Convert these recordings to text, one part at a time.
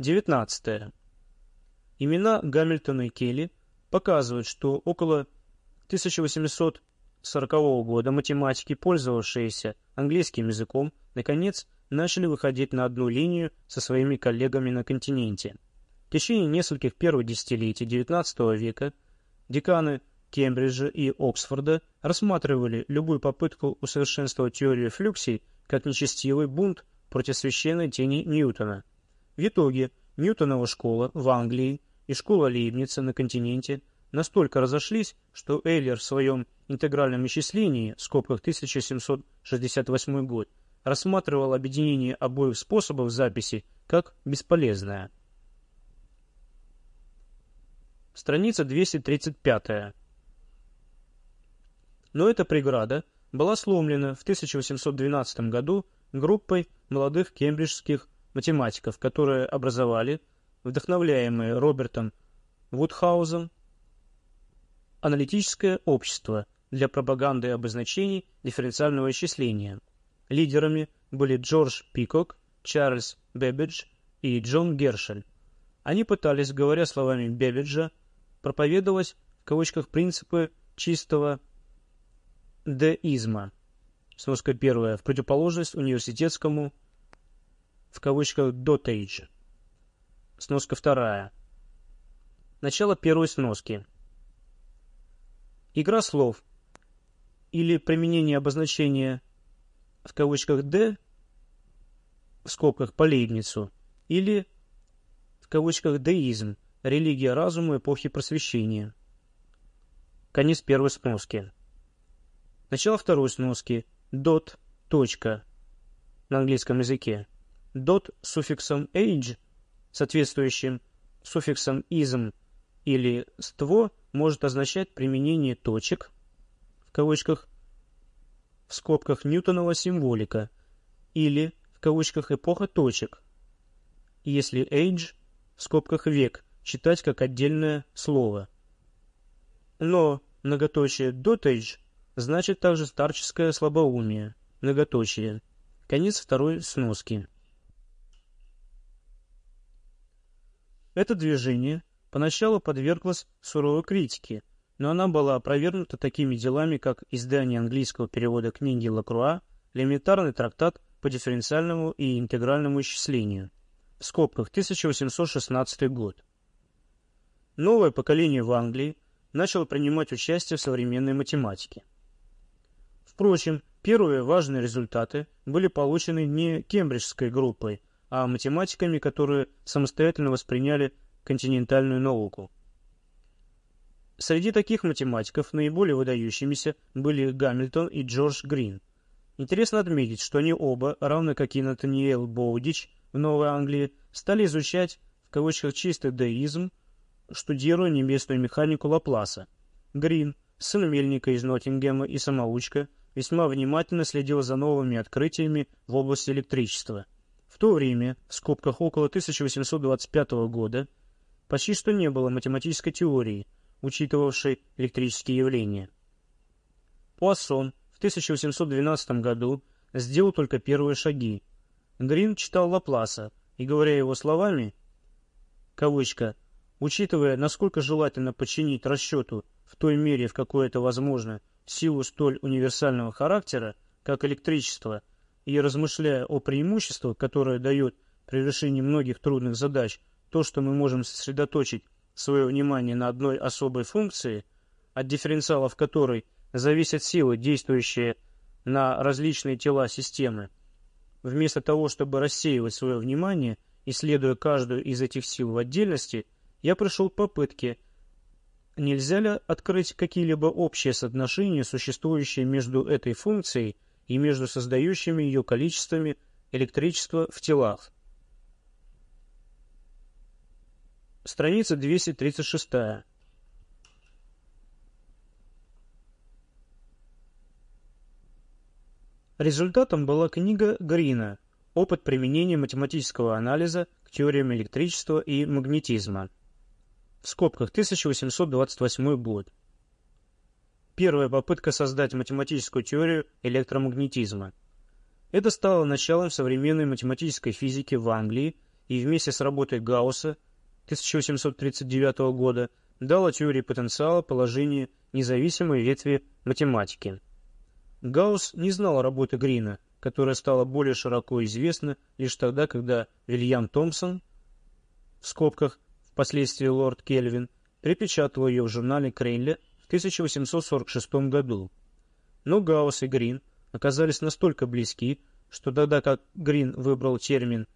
19. Имена Гамильтона и Келли показывают, что около 1840 года математики, пользовавшиеся английским языком, наконец начали выходить на одну линию со своими коллегами на континенте. В течение нескольких первых десятилетий XIX века деканы Кембриджа и Оксфорда рассматривали любую попытку усовершенствовать теорию флюксий как нечестивый бунт против священной тени Ньютона. В итоге Ньютонова школа в Англии и школа Лейбница на континенте настолько разошлись, что Эйлер в своем интегральном исчислении, в скобках 1768 год, рассматривал объединение обоих способов записи как бесполезное. Страница 235. Но эта преграда была сломлена в 1812 году группой молодых кембриджских математиков, которые образовали, вдохновляемые Робертом Вудхаузом, аналитическое общество для пропаганды обозначений дифференциального исчисления. Лидерами были Джордж Пикок, Чарльз Бэббидж и Джон Гершель. Они пытались, говоря словами Бэббиджа, проповедовать в кавычках принципы чистого деизма. Сноска первая. В противоположность университетскому в кавычках «дотейдж». Сноска вторая. Начало первой сноски. Игра слов или применение обозначения в кавычках «д» в скобках по Лейбницу или в кавычках «деизм» религия разума эпохи просвещения. Конец первой сноски. Начало второй сноски. Dot. Точка. На английском языке. Dot суффиксом age, соответствующим суффиксом ism или ство, может означать применение точек, в кавычках, в скобках Ньютонова символика, или, в кавычках, эпоха точек, если age, в скобках век, читать как отдельное слово. Но многоточие dotage значит также старческое слабоумие, многоточие. Конец второй сноски. Это движение поначалу подверглось суровой критике, но она была опровергнута такими делами, как издание английского перевода книги Лакруа, элементарный трактат по дифференциальному и интегральному исчислению, в скобках 1816 год. Новое поколение в Англии начало принимать участие в современной математике. Впрочем, первые важные результаты были получены не кембриджской группой, а математиками, которые самостоятельно восприняли континентальную науку. Среди таких математиков наиболее выдающимися были Гамильтон и Джордж Грин. Интересно отметить, что они оба, равно как и Натаниэл Боудич в Новой Англии, стали изучать в кавычках чистый деизм, штудируя небесную механику Лапласа. Грин, сын мельника из Ноттингема и самоучка, весьма внимательно следил за новыми открытиями в области электричества. То время, в скобках около 1825 года, почти что не было математической теории, учитывавшей электрические явления. Пуассон в 1812 году сделал только первые шаги. Грин читал Лапласа и, говоря его словами, кавычка, учитывая, насколько желательно подчинить расчету в той мере, в какой это возможно, силу столь универсального характера, как электричество, и размышляя о преимуществах, которые дает при решении многих трудных задач то, что мы можем сосредоточить свое внимание на одной особой функции, от дифференциалов которой зависят силы, действующие на различные тела системы, вместо того, чтобы рассеивать свое внимание, исследуя каждую из этих сил в отдельности, я пришел к попытке – Нельзя ли открыть какие-либо общие соотношения, существующие между этой функцией и между создающими ее количествами электричества в телах? Страница 236. Результатом была книга Грина «Опыт применения математического анализа к теориям электричества и магнетизма» в скобках 1828 год. Первая попытка создать математическую теорию электромагнетизма. Это стало началом современной математической физики в Англии и вместе с работой Гаусса 1839 года дала теории потенциала положение независимой ветви математики. Гаусс не знал работы Грина, которая стала более широко известна лишь тогда, когда Вильям Томпсон, в скобках, впоследствии лорд Кельвин, припечатал ее в журнале Крейли в 1846 году. Но Гаусс и Грин оказались настолько близки, что тогда как Грин выбрал термин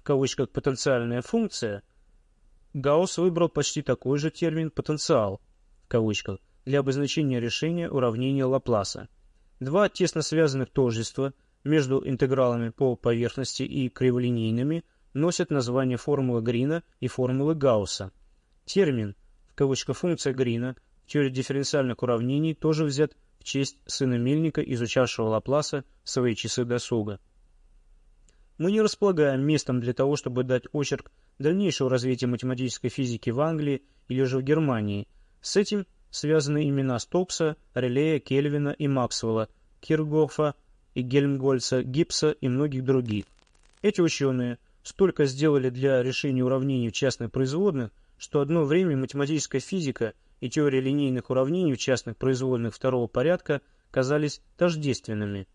в кавычках «потенциальная функция», Гаусс выбрал почти такой же термин «потенциал» в кавычках для обозначения решения уравнения Лапласа. Два тесно связанных тождества между интегралами по поверхности и криволинейными носят название формулы Грина и формулы Гаусса. Термин, в кавычках функция Грина, в теории дифференциальных уравнений тоже взят в честь сына Мельника, изучавшего Лапласа в свои часы досуга. Мы не располагаем местом для того, чтобы дать очерк дальнейшего развития математической физики в Англии или же в Германии. С этим связаны имена Стокса, Релея, Кельвина и Максвелла, Киргофа и Гельмгольца, Гибса и многих других. Эти ученые столько сделали для решения уравнений частных производных, что одно время математическая физика и теория линейных уравнений в частных производных второго порядка казались тождественными.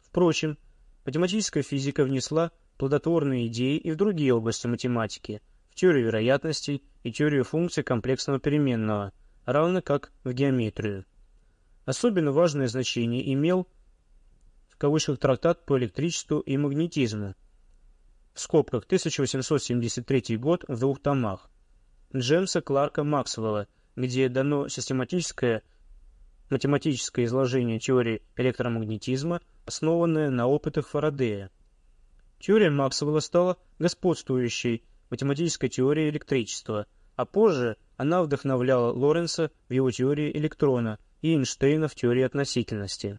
Впрочем, математическая физика внесла плодотворные идеи и в другие области математики, в теорию вероятностей и теорию функций комплексного переменного, равно как в геометрию. Особенно важное значение имел в кавычках трактат по электричеству и магнетизму, в скобках 1873 год в двух томах, Джеймса Кларка Максвелла, где дано систематическое математическое изложение теории электромагнетизма, основанное на опытах Фарадея. Теория Максвелла стала господствующей математической теорией электричества, а позже она вдохновляла Лоренца в его теории электрона и Эйнштейна в теории относительности.